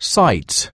Sites.